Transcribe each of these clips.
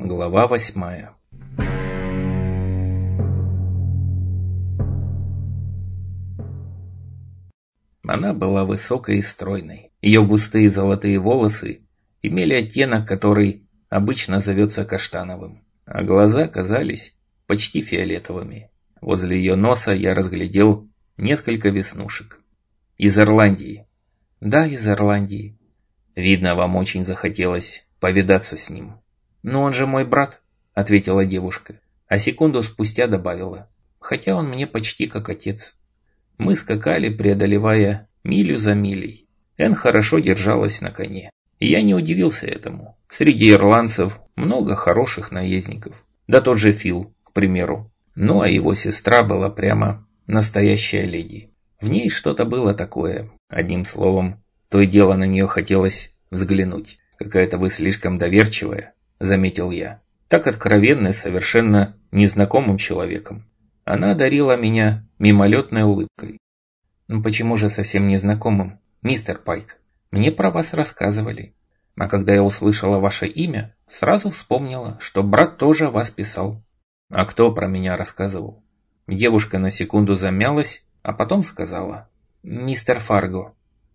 Глава восьмая Она была высокой и стройной. Ее густые золотые волосы имели оттенок, который обычно зовется каштановым, а глаза казались почти фиолетовыми. Возле ее носа я разглядел несколько веснушек. Из Ирландии. Да, из Ирландии. Видно, вам очень захотелось повидаться с ним. «Но он же мой брат», — ответила девушка, а секунду спустя добавила, «хотя он мне почти как отец». Мы скакали, преодолевая милю за милей. Эн хорошо держалась на коне. И я не удивился этому. Среди ирландцев много хороших наездников. Да тот же Фил, к примеру. Ну а его сестра была прямо настоящая леди. В ней что-то было такое. Одним словом, то и дело на нее хотелось взглянуть. Какая-то вы слишком доверчивая, – заметил я. Так откровенно и совершенно незнакомым человеком. Она одарила меня мимолетной улыбкой. «Ну почему же совсем незнакомым, мистер Пайк? Мне про вас рассказывали. А когда я услышала ваше имя, сразу вспомнила, что брат тоже о вас писал». «А кто про меня рассказывал?» Девушка на секунду замялась, а потом сказала. «Мистер Фарго».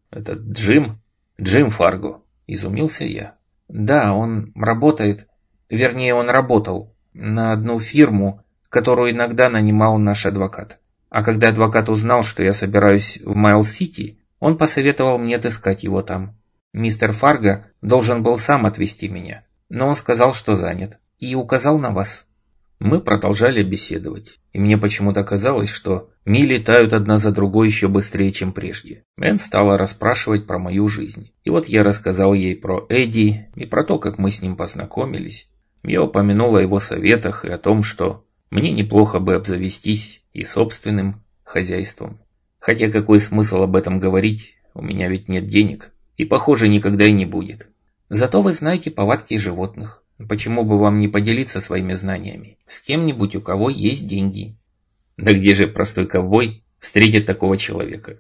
«Это Джим? Джим Фарго?» – изумился я. Да, он работает, вернее он работал, на одну фирму, которую иногда нанимал наш адвокат. А когда адвокат узнал, что я собираюсь в Майл-Сити, он посоветовал мне отыскать его там. Мистер Фарго должен был сам отвезти меня, но он сказал, что занят, и указал на вас. Мы продолжали беседовать, и мне почему-то казалось, что мили тают одна за другой еще быстрее, чем прежде. Мэн стала расспрашивать про мою жизнь. И вот я рассказал ей про Эдди и про то, как мы с ним познакомились. Я упомянул о его советах и о том, что мне неплохо бы обзавестись и собственным хозяйством. Хотя какой смысл об этом говорить, у меня ведь нет денег, и похоже никогда и не будет. Зато вы знаете повадки животных. Почему бы вам не поделиться своими знаниями с кем-нибудь, у кого есть деньги? Да где же простой ковбой встретит такого человека?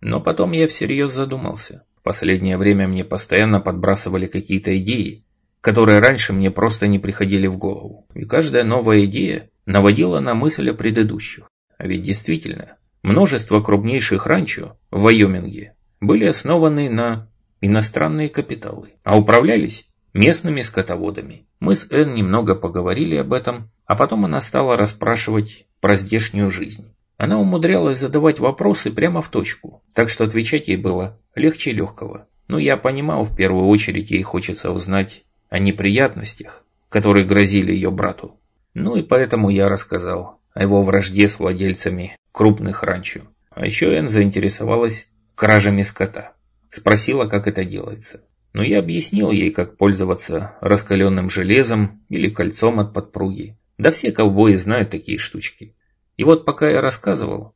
Но потом я всерьез задумался. В последнее время мне постоянно подбрасывали какие-то идеи, которые раньше мне просто не приходили в голову. И каждая новая идея наводила на мысль о предыдущих. А ведь действительно, множество крупнейших ранчо в Вайоминге были основаны на иностранные капиталы, а управлялись местными скотоводами. Мы с Энн немного поговорили об этом, а потом она стала расспрашивать про здешнюю жизнь. Она умудрялась задавать вопросы прямо в точку, так что отвечать ей было легче легкого. Но я понимал, в первую очередь ей хочется узнать о неприятностях, которые грозили ее брату. Ну и поэтому я рассказал о его вражде с владельцами крупных ранчо. А еще Энн заинтересовалась кражами скота. Спросила, как это делается но я объяснил ей, как пользоваться раскаленным железом или кольцом от подпруги. Да все ковбои знают такие штучки. И вот пока я рассказывал,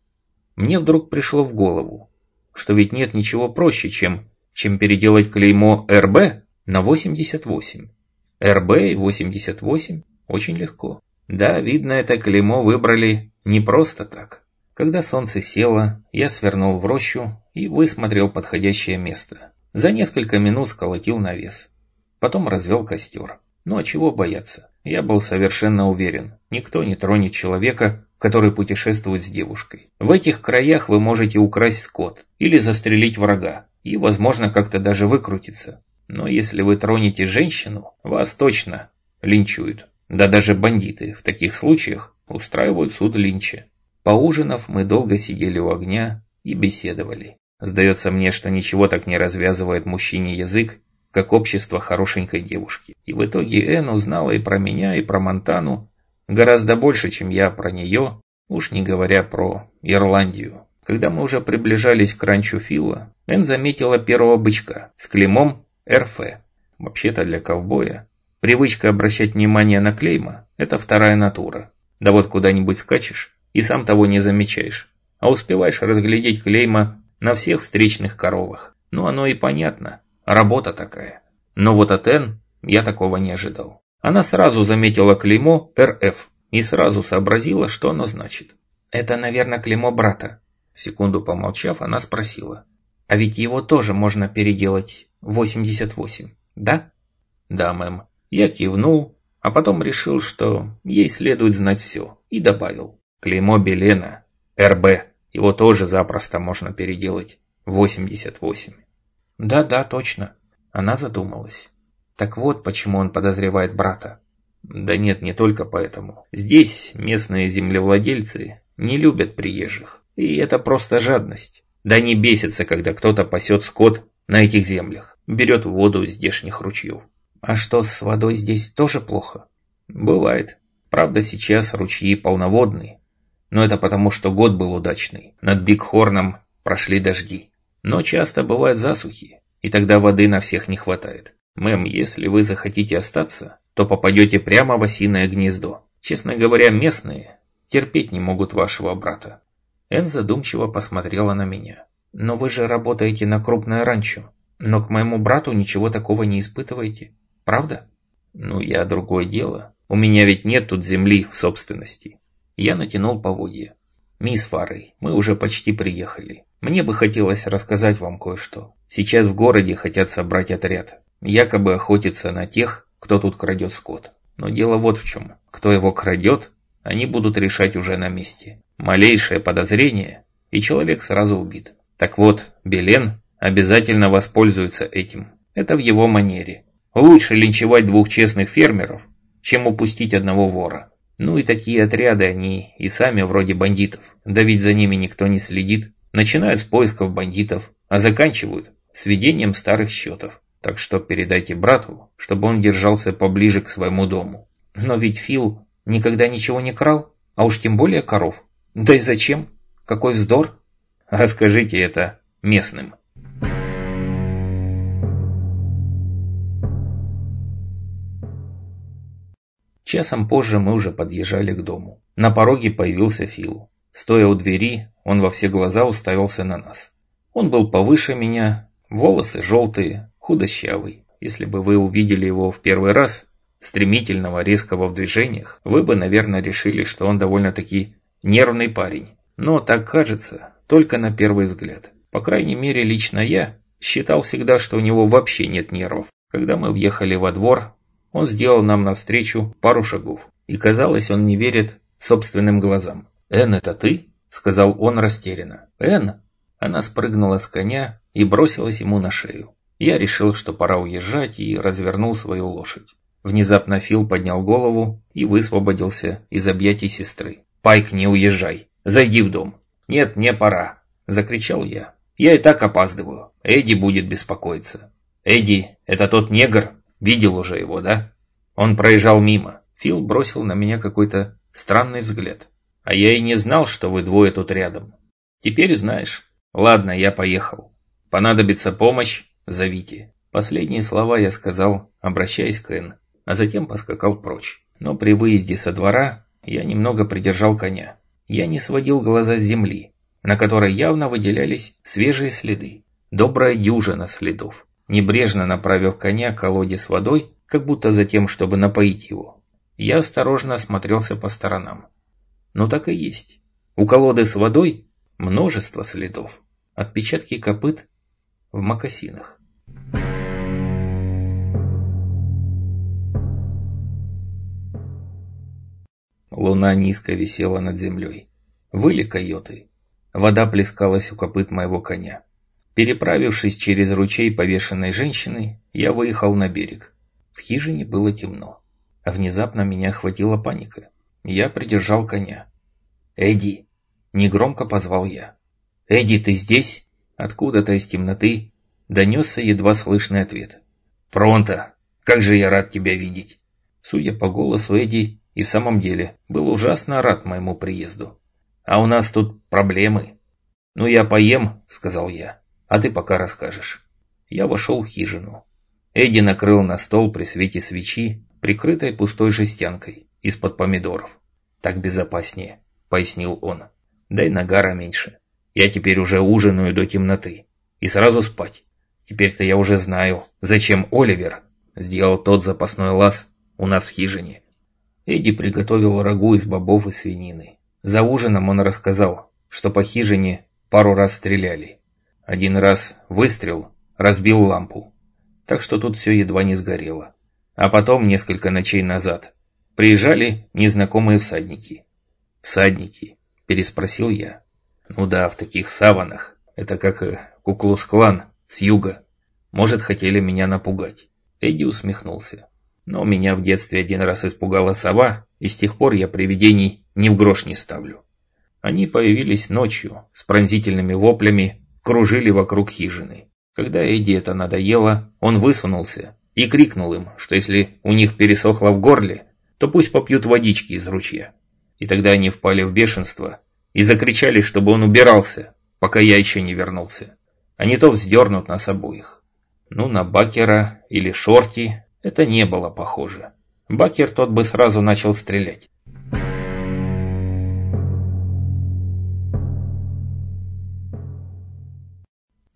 мне вдруг пришло в голову, что ведь нет ничего проще, чем, чем переделать клеймо РБ на 88. РБ и 88 очень легко. Да, видно, это клеймо выбрали не просто так. Когда солнце село, я свернул в рощу и высмотрел подходящее место. За несколько минут сколотил навес. Потом развел костер. Ну а чего бояться? Я был совершенно уверен, никто не тронет человека, который путешествует с девушкой. В этих краях вы можете украсть скот или застрелить врага, и, возможно, как-то даже выкрутиться. Но если вы тронете женщину, вас точно линчуют. Да даже бандиты в таких случаях устраивают суд линча. Поужинав, мы долго сидели у огня и беседовали. Сдается мне, что ничего так не развязывает мужчине язык, как общество хорошенькой девушки. И в итоге Энн узнала и про меня, и про Монтану гораздо больше, чем я про нее, уж не говоря про Ирландию. Когда мы уже приближались к ранчо Фила, Энн заметила первого бычка с клеймом РФ. Вообще-то для ковбоя привычка обращать внимание на клейма – это вторая натура. Да вот куда-нибудь скачешь и сам того не замечаешь, а успеваешь разглядеть клейма на всех встречных коровах. Ну, оно и понятно. Работа такая. Но вот от Н я такого не ожидал. Она сразу заметила клеймо РФ и сразу сообразила, что оно значит. «Это, наверное, клеймо брата». Секунду помолчав, она спросила. «А ведь его тоже можно переделать 88, да?» «Да, мэм». Я кивнул, а потом решил, что ей следует знать все, и добавил. Клеймо Белена, РБ, его тоже запросто можно переделать. 88. Да-да, точно. Она задумалась. Так вот, почему он подозревает брата. Да нет, не только поэтому. Здесь местные землевладельцы не любят приезжих. И это просто жадность. Да не бесится, когда кто-то пасет скот на этих землях, берет воду из здешних ручьев. А что, с водой здесь тоже плохо? Бывает. Правда, сейчас ручьи полноводные. Но это потому, что год был удачный. Над Бигхорном прошли дожди. Но часто бывают засухи, и тогда воды на всех не хватает. Мэм, если вы захотите остаться, то попадете прямо в осиное гнездо. Честно говоря, местные терпеть не могут вашего брата. Эн задумчиво посмотрела на меня. «Но вы же работаете на крупное ранчо. Но к моему брату ничего такого не испытываете. Правда?» «Ну, я другое дело. У меня ведь нет тут земли в собственности». Я натянул поводья. «Мисс Фаррей, мы уже почти приехали. Мне бы хотелось рассказать вам кое-что. Сейчас в городе хотят собрать отряд. Якобы охотиться на тех, кто тут крадет скот. Но дело вот в чем. Кто его крадет, они будут решать уже на месте. Малейшее подозрение, и человек сразу убит. Так вот, Белен обязательно воспользуется этим. Это в его манере. Лучше линчевать двух честных фермеров, чем упустить одного вора. Ну и такие отряды они и сами вроде бандитов. Да ведь за ними никто не следит. Начинают с поисков бандитов, а заканчивают сведением старых счетов. Так что передайте брату, чтобы он держался поближе к своему дому. Но ведь Фил никогда ничего не крал, а уж тем более коров. Да и зачем? Какой вздор? Расскажите это местным. Часом позже мы уже подъезжали к дому. На пороге появился Фил. Стоя у двери, он во все глаза уставился на нас. Он был повыше меня, волосы желтые, худощавый. Если бы вы увидели его в первый раз, стремительного, резкого в движениях, вы бы, наверное, решили, что он довольно-таки нервный парень. Но так кажется, только на первый взгляд. По крайней мере, лично я считал всегда, что у него вообще нет нервов. Когда мы въехали во двор, он сделал нам навстречу пару шагов. И казалось, он не верит собственным глазам. «Эн, это ты?» – сказал он растерянно. «Эн?» Она спрыгнула с коня и бросилась ему на шею. Я решил, что пора уезжать, и развернул свою лошадь. Внезапно Фил поднял голову и высвободился из объятий сестры. «Пайк, не уезжай! Зайди в дом!» «Нет, мне пора!» – закричал я. «Я и так опаздываю. Эдди будет беспокоиться». «Эдди, это тот негр? Видел уже его, да?» Он проезжал мимо. Фил бросил на меня какой-то странный взгляд. «А я и не знал, что вы двое тут рядом. Теперь знаешь. Ладно, я поехал. Понадобится помощь, «Зовите». Последние слова я сказал, обращаясь к Энн, а затем поскакал прочь. Но при выезде со двора я немного придержал коня. Я не сводил глаза с земли, на которой явно выделялись свежие следы. Добрая дюжина следов. Небрежно направив коня к колоде с водой, как будто за тем, чтобы напоить его, я осторожно осмотрелся по сторонам. Ну так и есть. У колоды с водой множество следов. Отпечатки копыт в мокасинах. Луна низко висела над землей. Выли койоты. Вода плескалась у копыт моего коня. Переправившись через ручей повешенной женщины, я выехал на берег. В хижине было темно. Внезапно меня охватила паника. Я придержал коня. «Эдди!» – негромко позвал я. «Эдди, ты здесь?» Откуда-то из темноты донесся едва слышный ответ. «Пронто! Как же я рад тебя видеть!» Судя по голосу Эдди, и в самом деле был ужасно рад моему приезду. «А у нас тут проблемы». «Ну я поем», — сказал я, — «а ты пока расскажешь». Я вошел в хижину. Эдди накрыл на стол при свете свечи, прикрытой пустой жестянкой, из-под помидоров. «Так безопаснее», — пояснил он. «Дай нагара меньше. Я теперь уже ужинаю до темноты. И сразу спать. Теперь-то я уже знаю, зачем Оливер сделал тот запасной лаз у нас в хижине. Эдди приготовил рагу из бобов и свинины. За ужином он рассказал, что по хижине пару раз стреляли. Один раз выстрел разбил лампу, так что тут все едва не сгорело. А потом, несколько ночей назад, приезжали незнакомые всадники. «Всадники?» – переспросил я. «Ну да, в таких саванах. Это как э, Куклус-клан с юга. Может, хотели меня напугать». Эдди усмехнулся. Но меня в детстве один раз испугала сова, и с тех пор я привидений ни в грош не ставлю. Они появились ночью, с пронзительными воплями, кружили вокруг хижины. Когда Эдди это надоело, он высунулся и крикнул им, что если у них пересохло в горле, то пусть попьют водички из ручья. И тогда они впали в бешенство и закричали, чтобы он убирался, пока я еще не вернулся. А не то вздернут нас обоих. Ну, на Бакера или Шорти это не было похоже. Бакер тот бы сразу начал стрелять.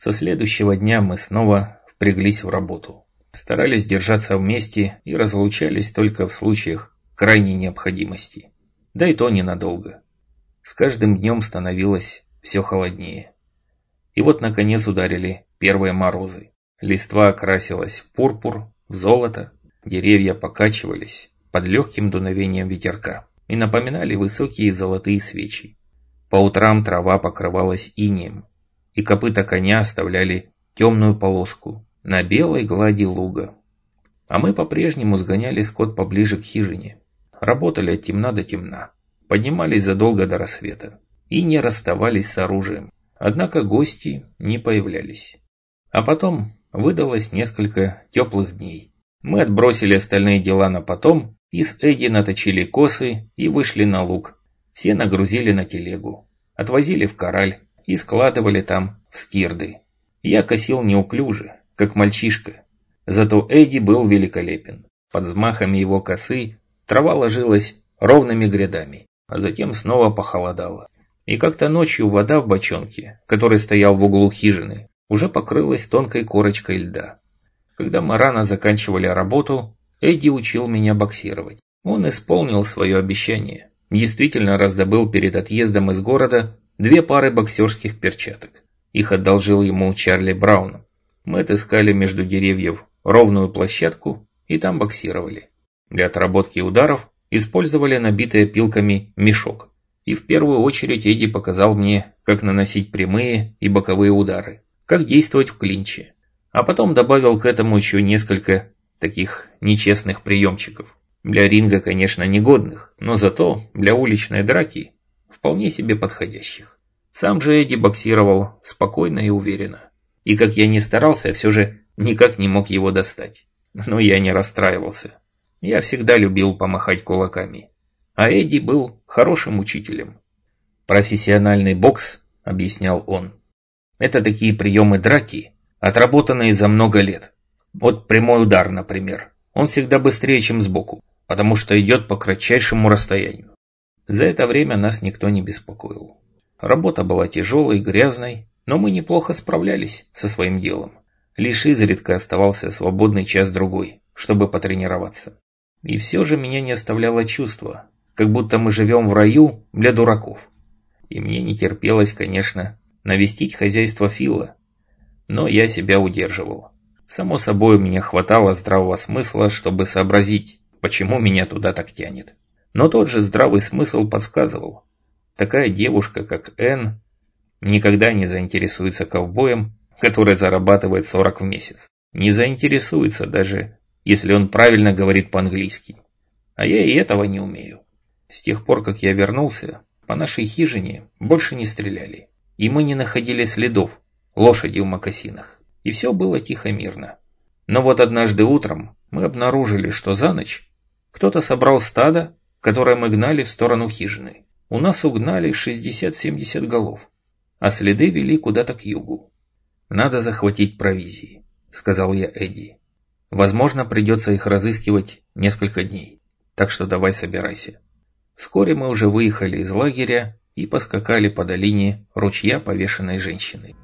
Со следующего дня мы снова впряглись в работу. Старались держаться вместе и разлучались только в случаях крайней необходимости. Да и то ненадолго. С каждым днем становилось все холоднее. И вот наконец ударили первые морозы. Листва окрасилась в пурпур, в золото, деревья покачивались под легким дуновением ветерка и напоминали высокие золотые свечи. По утрам трава покрывалась инеем, и копыта коня оставляли темную полоску на белой глади луга. А мы по-прежнему сгоняли скот поближе к хижине. Работали от темна до темна, поднимались задолго до рассвета и не расставались с оружием. Однако гости не появлялись. А потом выдалось несколько теплых дней. Мы отбросили остальные дела на потом и с Эдди наточили косы и вышли на луг. Все нагрузили на телегу, отвозили в кораль, и складывали там в скирды. Я косил неуклюже, как мальчишка. Зато Эдди был великолепен. Под взмахами его косы трава ложилась ровными грядами, а затем снова похолодало. И как-то ночью вода в бочонке, который стоял в углу хижины, уже покрылась тонкой корочкой льда. Когда мы рано заканчивали работу, Эдди учил меня боксировать. Он исполнил свое обещание. Действительно раздобыл перед отъездом из города две пары боксерских перчаток. Их одолжил ему Чарли Браун. Мы отыскали между деревьев ровную площадку и там боксировали. Для отработки ударов использовали набитый пилками мешок. И в первую очередь Эдди показал мне, как наносить прямые и боковые удары, как действовать в клинче. А потом добавил к этому еще несколько таких нечестных приемчиков. Для ринга, конечно, негодных, но зато для уличной драки вполне себе подходящих. Сам же Эдди боксировал спокойно и уверенно. И как я не старался, я все же никак не мог его достать. Но я не расстраивался. Я всегда любил помахать кулаками. А Эдди был хорошим учителем. «Профессиональный бокс», — объяснял он, — «это такие приемы драки, отработанные за много лет. Вот прямой удар, например. Он всегда быстрее, чем сбоку, потому что идет по кратчайшему расстоянию. За это время нас никто не беспокоил. Работа была тяжелой, грязной, но мы неплохо справлялись со своим делом. Лишь изредка оставался свободный час-другой, чтобы потренироваться. И все же меня не оставляло чувство, как будто мы живем в раю для дураков. И мне не терпелось, конечно, навестить хозяйство Фила, но я себя удерживал. Само собой, меня хватало здравого смысла, чтобы сообразить, почему меня туда так тянет. Но тот же здравый смысл подсказывал. Такая девушка, как Энн, никогда не заинтересуется ковбоем, который зарабатывает 40 в месяц. Не заинтересуется даже, если он правильно говорит по-английски. А я и этого не умею. С тех пор, как я вернулся, по нашей хижине больше не стреляли. И мы не находили следов лошади в мокасинах. И все было тихо-мирно. Но вот однажды утром мы обнаружили, что за ночь кто-то собрал стадо которое мы гнали в сторону хижины. У нас угнали 60-70 голов, а следы вели куда-то к югу. «Надо захватить провизии», — сказал я Эдди. «Возможно, придется их разыскивать несколько дней, так что давай собирайся». Вскоре мы уже выехали из лагеря и поскакали по долине ручья повешенной женщины.